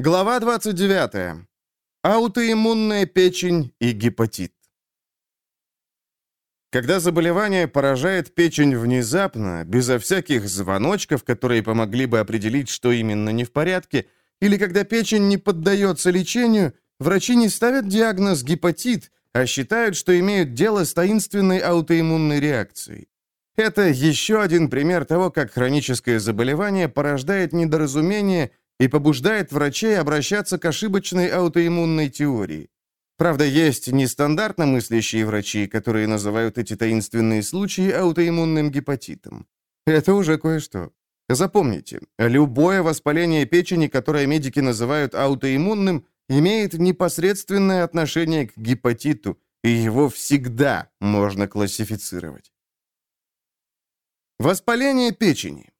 Глава 29. Аутоиммунная печень и гепатит. Когда заболевание поражает печень внезапно, безо всяких звоночков, которые помогли бы определить, что именно не в порядке, или когда печень не поддается лечению, врачи не ставят диагноз гепатит, а считают, что имеют дело с таинственной аутоиммунной реакцией. Это еще один пример того, как хроническое заболевание порождает недоразумение и побуждает врачей обращаться к ошибочной аутоиммунной теории. Правда, есть нестандартно мыслящие врачи, которые называют эти таинственные случаи аутоиммунным гепатитом. Это уже кое-что. Запомните, любое воспаление печени, которое медики называют аутоиммунным, имеет непосредственное отношение к гепатиту, и его всегда можно классифицировать. Воспаление печени.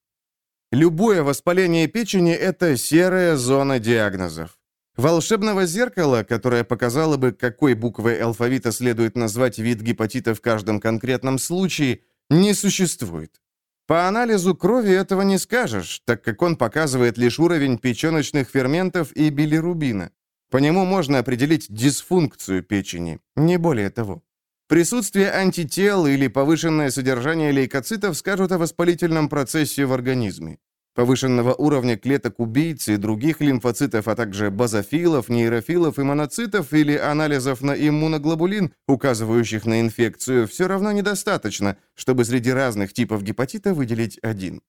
Любое воспаление печени – это серая зона диагнозов. Волшебного зеркала, которое показало бы, какой буквой алфавита следует назвать вид гепатита в каждом конкретном случае, не существует. По анализу крови этого не скажешь, так как он показывает лишь уровень печеночных ферментов и билирубина. По нему можно определить дисфункцию печени, не более того. Присутствие антител или повышенное содержание лейкоцитов скажут о воспалительном процессе в организме. Повышенного уровня клеток убийц и других лимфоцитов, а также базофилов, нейрофилов и моноцитов или анализов на иммуноглобулин, указывающих на инфекцию, все равно недостаточно, чтобы среди разных типов гепатита выделить один.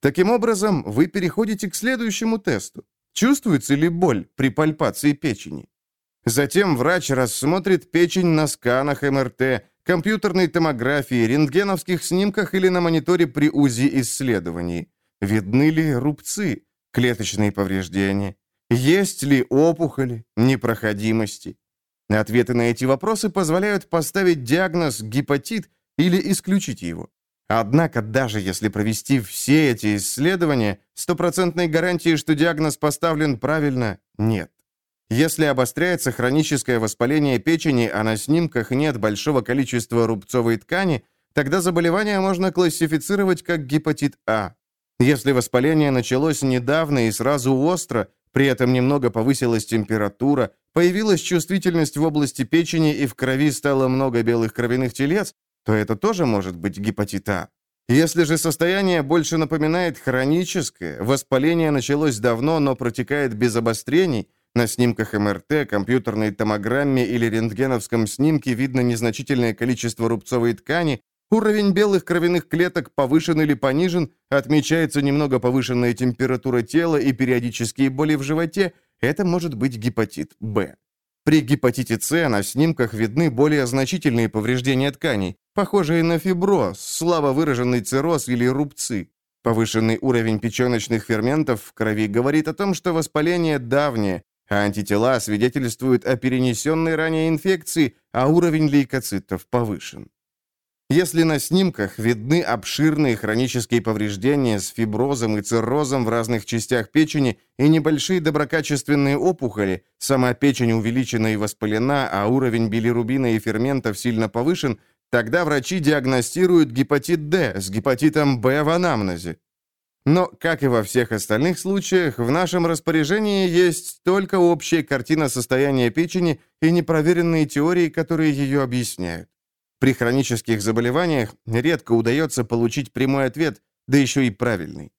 Таким образом, вы переходите к следующему тесту. Чувствуется ли боль при пальпации печени? Затем врач рассмотрит печень на сканах МРТ, компьютерной томографии, рентгеновских снимках или на мониторе при УЗИ исследований. Видны ли рубцы, клеточные повреждения? Есть ли опухоли, непроходимости? Ответы на эти вопросы позволяют поставить диагноз гепатит или исключить его. Однако, даже если провести все эти исследования, стопроцентной гарантии, что диагноз поставлен правильно, нет. Если обостряется хроническое воспаление печени, а на снимках нет большого количества рубцовой ткани, тогда заболевание можно классифицировать как гепатит А. Если воспаление началось недавно и сразу остро, при этом немного повысилась температура, появилась чувствительность в области печени и в крови стало много белых кровяных телец, то это тоже может быть гепатит А. Если же состояние больше напоминает хроническое, воспаление началось давно, но протекает без обострений, на снимках МРТ, компьютерной томограмме или рентгеновском снимке видно незначительное количество рубцовой ткани, уровень белых кровяных клеток повышен или понижен, отмечается немного повышенная температура тела и периодические боли в животе, это может быть гепатит Б. При гепатите С на снимках видны более значительные повреждения тканей, похожие на фиброз, слабо выраженный цирроз или рубцы. Повышенный уровень печеночных ферментов в крови говорит о том, что воспаление давнее, а антитела свидетельствуют о перенесенной ранее инфекции, а уровень лейкоцитов повышен. Если на снимках видны обширные хронические повреждения с фиброзом и циррозом в разных частях печени и небольшие доброкачественные опухоли, сама печень увеличена и воспалена, а уровень билирубина и ферментов сильно повышен, тогда врачи диагностируют гепатит D с гепатитом B в анамнезе. Но, как и во всех остальных случаях, в нашем распоряжении есть только общая картина состояния печени и непроверенные теории, которые ее объясняют. При хронических заболеваниях редко удается получить прямой ответ, да еще и правильный.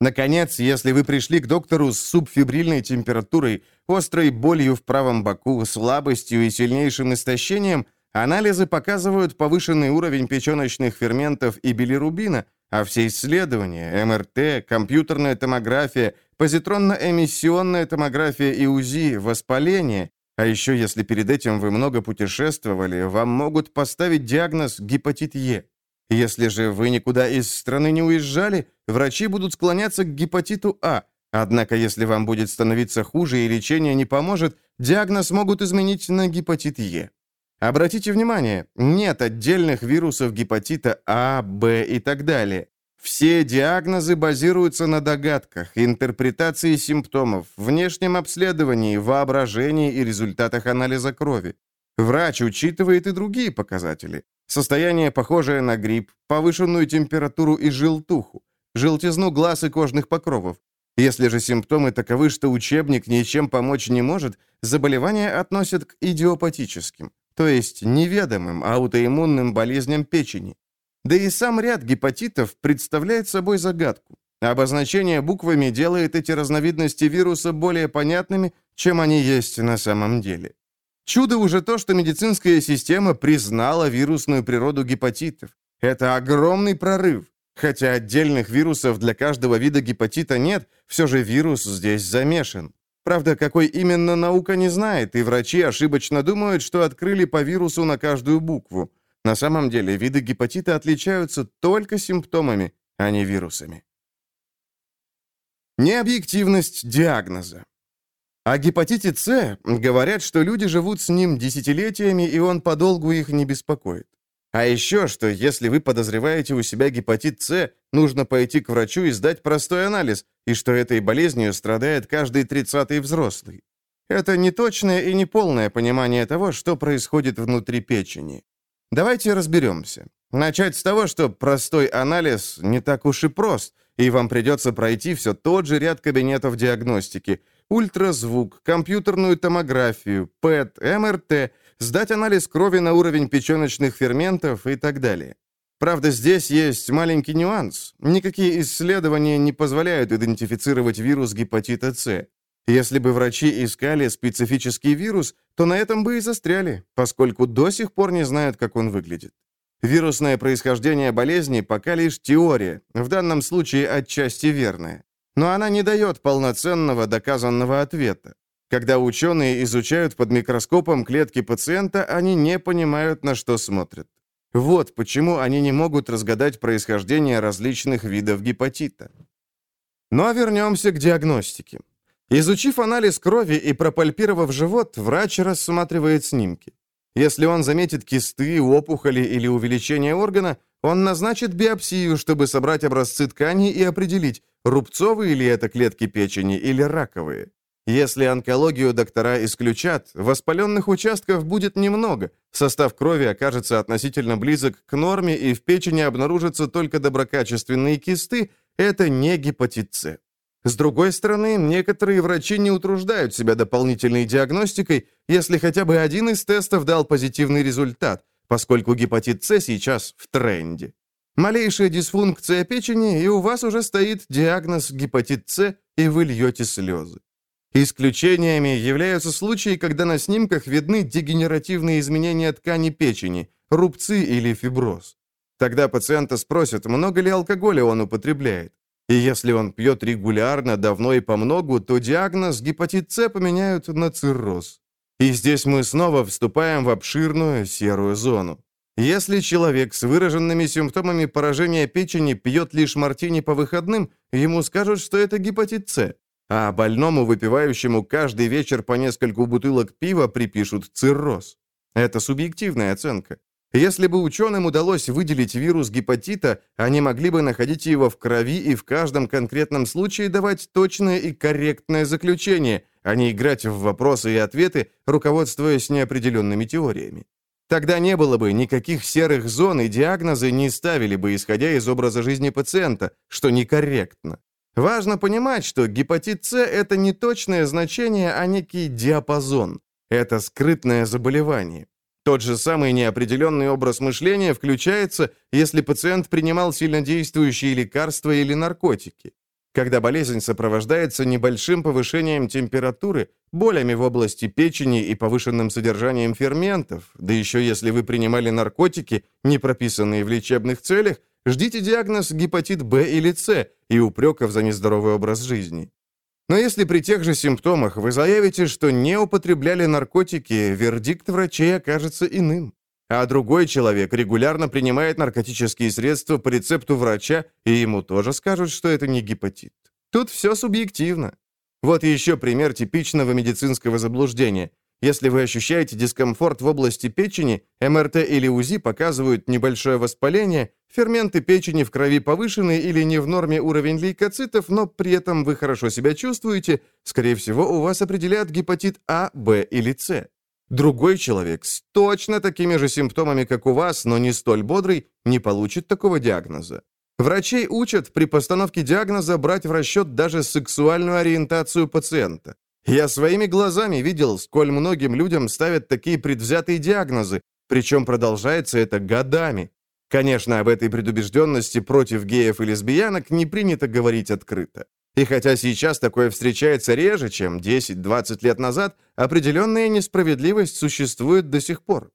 Наконец, если вы пришли к доктору с субфибрильной температурой, острой болью в правом боку, слабостью и сильнейшим истощением, анализы показывают повышенный уровень печеночных ферментов и билирубина – а все исследования, МРТ, компьютерная томография, позитронно-эмиссионная томография и УЗИ, воспаление, а еще если перед этим вы много путешествовали, вам могут поставить диагноз гепатит Е. Если же вы никуда из страны не уезжали, врачи будут склоняться к гепатиту А. Однако, если вам будет становиться хуже и лечение не поможет, диагноз могут изменить на гепатит Е. Обратите внимание, нет отдельных вирусов гепатита А, Б и так далее. Все диагнозы базируются на догадках, интерпретации симптомов, внешнем обследовании, воображении и результатах анализа крови. Врач учитывает и другие показатели. Состояние, похожее на грипп, повышенную температуру и желтуху, желтизну глаз и кожных покровов, Если же симптомы таковы, что учебник ничем помочь не может, заболевание относят к идиопатическим, то есть неведомым аутоиммунным болезням печени. Да и сам ряд гепатитов представляет собой загадку. Обозначение буквами делает эти разновидности вируса более понятными, чем они есть на самом деле. Чудо уже то, что медицинская система признала вирусную природу гепатитов. Это огромный прорыв. Хотя отдельных вирусов для каждого вида гепатита нет, все же вирус здесь замешан. Правда, какой именно наука не знает, и врачи ошибочно думают, что открыли по вирусу на каждую букву. На самом деле, виды гепатита отличаются только симптомами, а не вирусами. Необъективность диагноза. О гепатите С говорят, что люди живут с ним десятилетиями, и он подолгу их не беспокоит. А еще, что если вы подозреваете у себя гепатит С, нужно пойти к врачу и сдать простой анализ, и что этой болезнью страдает каждый тридцатый взрослый. Это неточное и неполное понимание того, что происходит внутри печени. Давайте разберемся. Начать с того, что простой анализ не так уж и прост – и вам придется пройти все тот же ряд кабинетов диагностики, ультразвук, компьютерную томографию, ПЭТ, МРТ, сдать анализ крови на уровень печеночных ферментов и так далее. Правда, здесь есть маленький нюанс. Никакие исследования не позволяют идентифицировать вирус гепатита С. Если бы врачи искали специфический вирус, то на этом бы и застряли, поскольку до сих пор не знают, как он выглядит. Вирусное происхождение болезни пока лишь теория, в данном случае отчасти верная. Но она не дает полноценного доказанного ответа. Когда ученые изучают под микроскопом клетки пациента, они не понимают, на что смотрят. Вот почему они не могут разгадать происхождение различных видов гепатита. Но ну, а вернемся к диагностике. Изучив анализ крови и пропальпировав живот, врач рассматривает снимки. Если он заметит кисты, опухоли или увеличение органа, он назначит биопсию, чтобы собрать образцы тканей и определить, рубцовые ли это клетки печени или раковые. Если онкологию доктора исключат, воспаленных участков будет немного, состав крови окажется относительно близок к норме и в печени обнаружатся только доброкачественные кисты, это не гепатит С. С другой стороны, некоторые врачи не утруждают себя дополнительной диагностикой, если хотя бы один из тестов дал позитивный результат, поскольку гепатит С сейчас в тренде. Малейшая дисфункция печени, и у вас уже стоит диагноз гепатит С, и вы льете слезы. Исключениями являются случаи, когда на снимках видны дегенеративные изменения ткани печени, рубцы или фиброз. Тогда пациента спросят, много ли алкоголя он употребляет. И если он пьет регулярно, давно и помногу, то диагноз гепатит С поменяют на цирроз. И здесь мы снова вступаем в обширную серую зону. Если человек с выраженными симптомами поражения печени пьет лишь мартини по выходным, ему скажут, что это гепатит С, а больному, выпивающему каждый вечер по нескольку бутылок пива, припишут цирроз. Это субъективная оценка. Если бы ученым удалось выделить вирус гепатита, они могли бы находить его в крови и в каждом конкретном случае давать точное и корректное заключение, а не играть в вопросы и ответы, руководствуясь неопределенными теориями. Тогда не было бы никаких серых зон, и диагнозы не ставили бы, исходя из образа жизни пациента, что некорректно. Важно понимать, что гепатит С – это не точное значение, а некий диапазон. Это скрытное заболевание. Тот же самый неопределенный образ мышления включается, если пациент принимал сильнодействующие лекарства или наркотики. Когда болезнь сопровождается небольшим повышением температуры, болями в области печени и повышенным содержанием ферментов, да еще если вы принимали наркотики, не прописанные в лечебных целях, ждите диагноз гепатит Б или С и упреков за нездоровый образ жизни. Но если при тех же симптомах вы заявите, что не употребляли наркотики, вердикт врачей окажется иным. А другой человек регулярно принимает наркотические средства по рецепту врача, и ему тоже скажут, что это не гепатит. Тут все субъективно. Вот еще пример типичного медицинского заблуждения. Если вы ощущаете дискомфорт в области печени, МРТ или УЗИ показывают небольшое воспаление, ферменты печени в крови повышены или не в норме уровень лейкоцитов, но при этом вы хорошо себя чувствуете, скорее всего, у вас определят гепатит А, Б или С. Другой человек с точно такими же симптомами, как у вас, но не столь бодрый, не получит такого диагноза. Врачей учат при постановке диагноза брать в расчет даже сексуальную ориентацию пациента. Я своими глазами видел, сколь многим людям ставят такие предвзятые диагнозы, причем продолжается это годами. Конечно, об этой предубежденности против геев и лесбиянок не принято говорить открыто. И хотя сейчас такое встречается реже, чем 10-20 лет назад, определенная несправедливость существует до сих пор.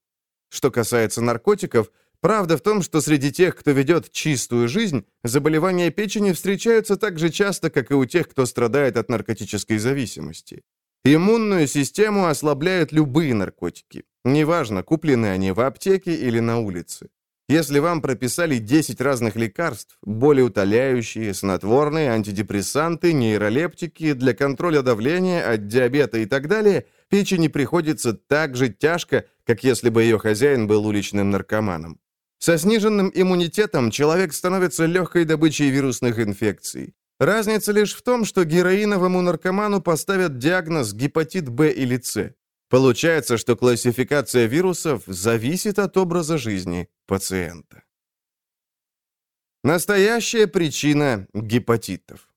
Что касается наркотиков, правда в том, что среди тех, кто ведет чистую жизнь, заболевания печени встречаются так же часто, как и у тех, кто страдает от наркотической зависимости. Иммунную систему ослабляют любые наркотики. Неважно, куплены они в аптеке или на улице. Если вам прописали 10 разных лекарств, болеутоляющие, снотворные, антидепрессанты, нейролептики, для контроля давления, от диабета и так далее, печени приходится так же тяжко, как если бы ее хозяин был уличным наркоманом. Со сниженным иммунитетом человек становится легкой добычей вирусных инфекций. Разница лишь в том, что героиновому наркоману поставят диагноз гепатит Б или С. Получается, что классификация вирусов зависит от образа жизни пациента. Настоящая причина гепатитов.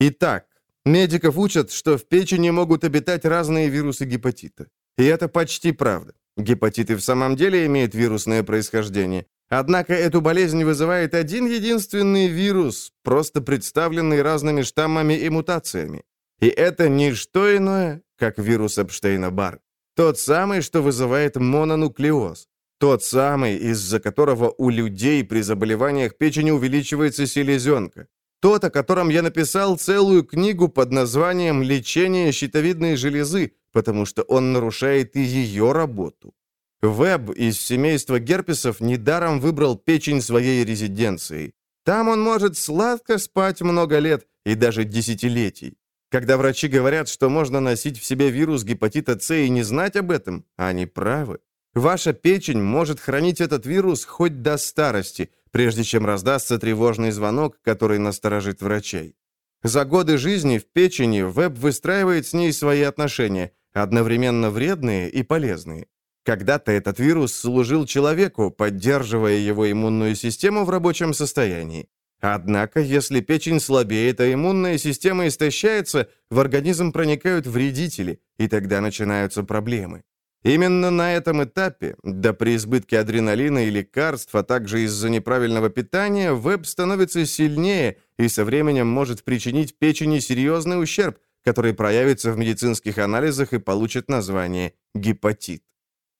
Итак, медиков учат, что в печени могут обитать разные вирусы гепатита. И это почти правда. Гепатиты в самом деле имеют вирусное происхождение. Однако эту болезнь вызывает один единственный вирус, просто представленный разными штаммами и мутациями. И это не что иное, как вирус Эпштейна-Бар. Тот самый, что вызывает мононуклеоз. Тот самый, из-за которого у людей при заболеваниях печени увеличивается селезенка. Тот, о котором я написал целую книгу под названием «Лечение щитовидной железы», потому что он нарушает и ее работу. Веб из семейства герпесов недаром выбрал печень своей резиденцией. Там он может сладко спать много лет и даже десятилетий. Когда врачи говорят, что можно носить в себе вирус гепатита С и не знать об этом, они правы. Ваша печень может хранить этот вирус хоть до старости, прежде чем раздастся тревожный звонок, который насторожит врачей. За годы жизни в печени веб выстраивает с ней свои отношения, одновременно вредные и полезные. Когда-то этот вирус служил человеку, поддерживая его иммунную систему в рабочем состоянии. Однако, если печень слабеет, а иммунная система истощается, в организм проникают вредители, и тогда начинаются проблемы. Именно на этом этапе, да при избытке адреналина и лекарств, а также из-за неправильного питания, веб становится сильнее и со временем может причинить печени серьезный ущерб, который проявится в медицинских анализах и получит название гепатит.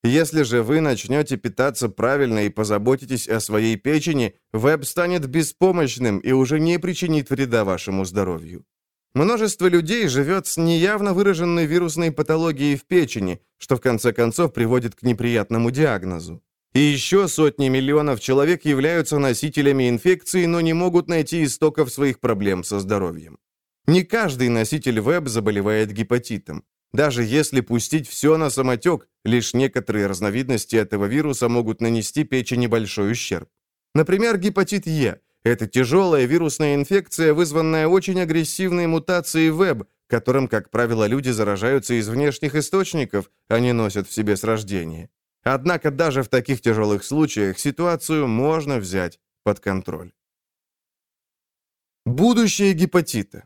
Если же вы начнете питаться правильно и позаботитесь о своей печени, веб станет беспомощным и уже не причинит вреда вашему здоровью. Множество людей живет с неявно выраженной вирусной патологией в печени, что в конце концов приводит к неприятному диагнозу. И еще сотни миллионов человек являются носителями инфекции, но не могут найти истоков своих проблем со здоровьем. Не каждый носитель ВЭБ заболевает гепатитом. Даже если пустить все на самотек, лишь некоторые разновидности этого вируса могут нанести печени большой ущерб. Например, гепатит Е – это тяжелая вирусная инфекция, вызванная очень агрессивной мутацией ВЭБ, которым, как правило, люди заражаются из внешних источников, а не носят в себе с рождения. Однако даже в таких тяжелых случаях ситуацию можно взять под контроль. Будущее гепатита.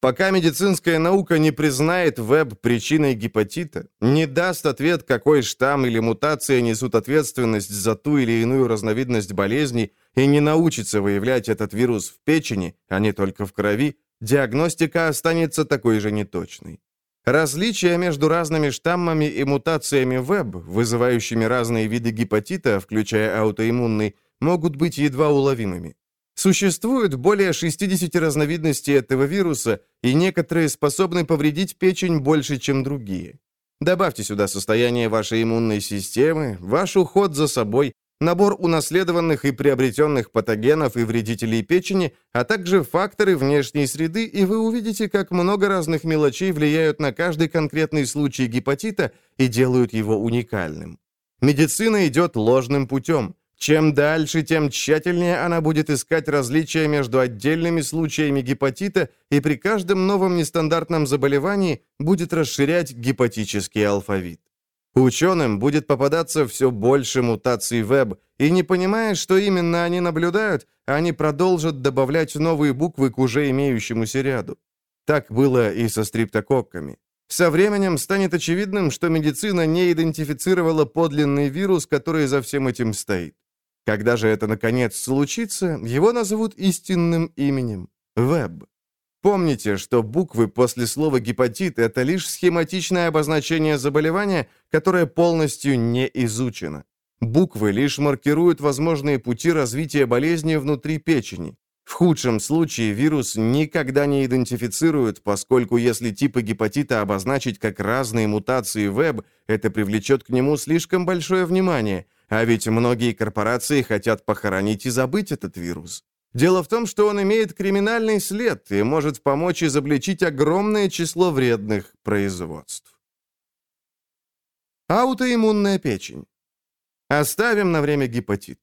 Пока медицинская наука не признает веб причиной гепатита, не даст ответ, какой штамм или мутация несут ответственность за ту или иную разновидность болезней, и не научится выявлять этот вирус в печени, а не только в крови, диагностика останется такой же неточной. Различия между разными штаммами и мутациями ВЭБ, вызывающими разные виды гепатита, включая аутоиммунный, могут быть едва уловимыми. Существует более 60 разновидностей этого вируса, и некоторые способны повредить печень больше, чем другие. Добавьте сюда состояние вашей иммунной системы, ваш уход за собой, набор унаследованных и приобретенных патогенов и вредителей печени, а также факторы внешней среды, и вы увидите, как много разных мелочей влияют на каждый конкретный случай гепатита и делают его уникальным. Медицина идет ложным путем. Чем дальше, тем тщательнее она будет искать различия между отдельными случаями гепатита и при каждом новом нестандартном заболевании будет расширять гепатический алфавит. Ученым будет попадаться все больше мутаций веб, и не понимая, что именно они наблюдают, они продолжат добавлять новые буквы к уже имеющемуся ряду. Так было и со стриптококками. Со временем станет очевидным, что медицина не идентифицировала подлинный вирус, который за всем этим стоит. Когда же это наконец случится, его назовут истинным именем – Веб. Помните, что буквы после слова «гепатит» — это лишь схематичное обозначение заболевания, которое полностью не изучено. Буквы лишь маркируют возможные пути развития болезни внутри печени. В худшем случае вирус никогда не идентифицируют, поскольку если типы гепатита обозначить как разные мутации ВЭБ, это привлечет к нему слишком большое внимание, а ведь многие корпорации хотят похоронить и забыть этот вирус. Дело в том, что он имеет криминальный след и может помочь изобличить огромное число вредных производств. Аутоиммунная печень. Оставим на время гепатит.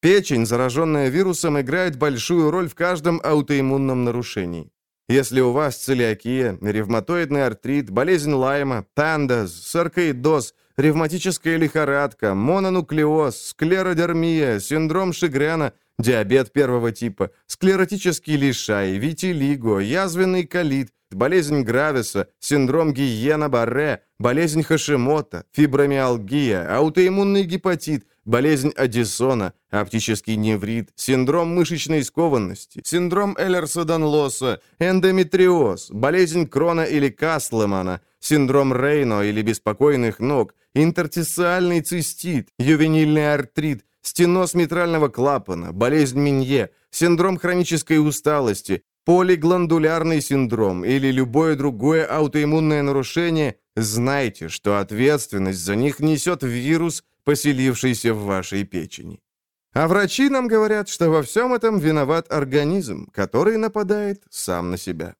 Печень, зараженная вирусом, играет большую роль в каждом аутоиммунном нарушении. Если у вас целиакия, ревматоидный артрит, болезнь Лайма, тандаз, саркоидоз, ревматическая лихорадка, мононуклеоз, склеродермия, синдром Шигрена – диабет первого типа, склеротический лишай, витилиго, язвенный колит, болезнь Грависа, синдром Гиена-Барре, болезнь Хашимота, фибромиалгия, аутоиммунный гепатит, болезнь Аддисона, оптический неврит, синдром мышечной скованности, синдром Эллерса-Данлоса, эндометриоз, болезнь Крона или Каслемана, синдром Рейно или беспокойных ног, интертициальный цистит, ювенильный артрит, стеноз митрального клапана, болезнь Минье, синдром хронической усталости, полигландулярный синдром или любое другое аутоиммунное нарушение, знайте, что ответственность за них несет вирус, поселившийся в вашей печени. А врачи нам говорят, что во всем этом виноват организм, который нападает сам на себя.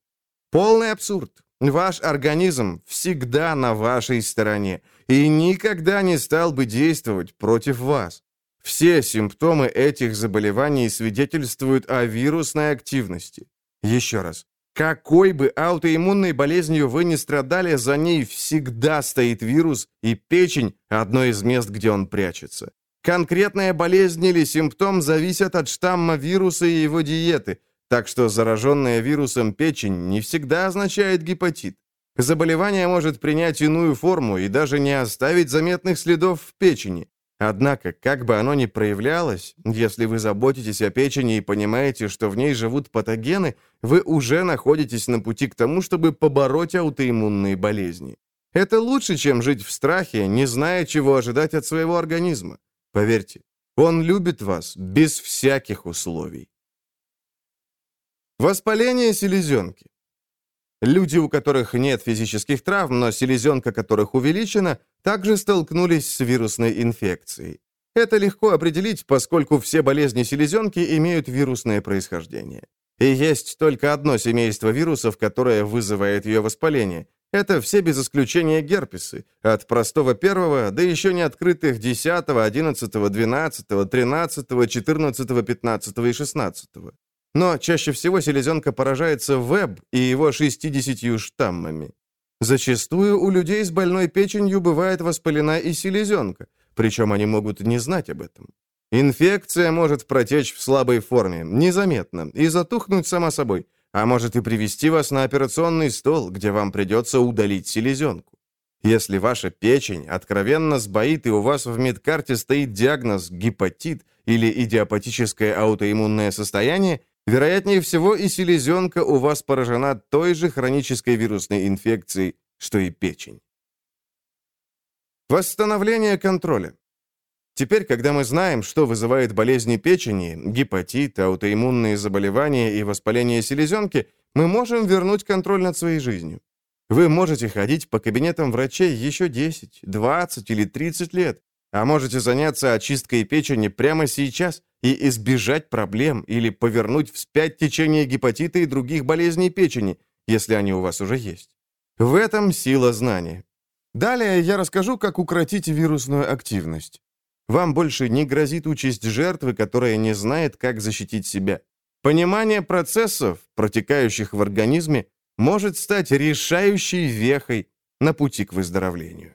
Полный абсурд. Ваш организм всегда на вашей стороне и никогда не стал бы действовать против вас. Все симптомы этих заболеваний свидетельствуют о вирусной активности. Еще раз. Какой бы аутоиммунной болезнью вы ни страдали, за ней всегда стоит вирус, и печень – одно из мест, где он прячется. Конкретная болезнь или симптом зависят от штамма вируса и его диеты, так что зараженная вирусом печень не всегда означает гепатит. Заболевание может принять иную форму и даже не оставить заметных следов в печени. Однако, как бы оно ни проявлялось, если вы заботитесь о печени и понимаете, что в ней живут патогены, вы уже находитесь на пути к тому, чтобы побороть аутоиммунные болезни. Это лучше, чем жить в страхе, не зная, чего ожидать от своего организма. Поверьте, он любит вас без всяких условий. Воспаление селезенки. Люди, у которых нет физических травм, но селезенка которых увеличена, также столкнулись с вирусной инфекцией. Это легко определить, поскольку все болезни селезенки имеют вирусное происхождение. И есть только одно семейство вирусов, которое вызывает ее воспаление. Это все без исключения герпесы, от простого первого до еще не открытых 10, 11, 12, 13, 14, 15 и 16. Но чаще всего селезенка поражается веб и его 60 штаммами. Зачастую у людей с больной печенью бывает воспалена и селезенка, причем они могут не знать об этом. Инфекция может протечь в слабой форме, незаметно, и затухнуть сама собой, а может и привести вас на операционный стол, где вам придется удалить селезенку. Если ваша печень откровенно сбоит и у вас в медкарте стоит диагноз гепатит или идиопатическое аутоиммунное состояние, Вероятнее всего, и селезенка у вас поражена той же хронической вирусной инфекцией, что и печень. Восстановление контроля. Теперь, когда мы знаем, что вызывает болезни печени, гепатит, аутоиммунные заболевания и воспаление селезенки, мы можем вернуть контроль над своей жизнью. Вы можете ходить по кабинетам врачей еще 10, 20 или 30 лет, а можете заняться очисткой печени прямо сейчас и избежать проблем или повернуть вспять течение гепатита и других болезней печени, если они у вас уже есть. В этом сила знания. Далее я расскажу, как укротить вирусную активность. Вам больше не грозит участь жертвы, которая не знает, как защитить себя. Понимание процессов, протекающих в организме, может стать решающей вехой на пути к выздоровлению.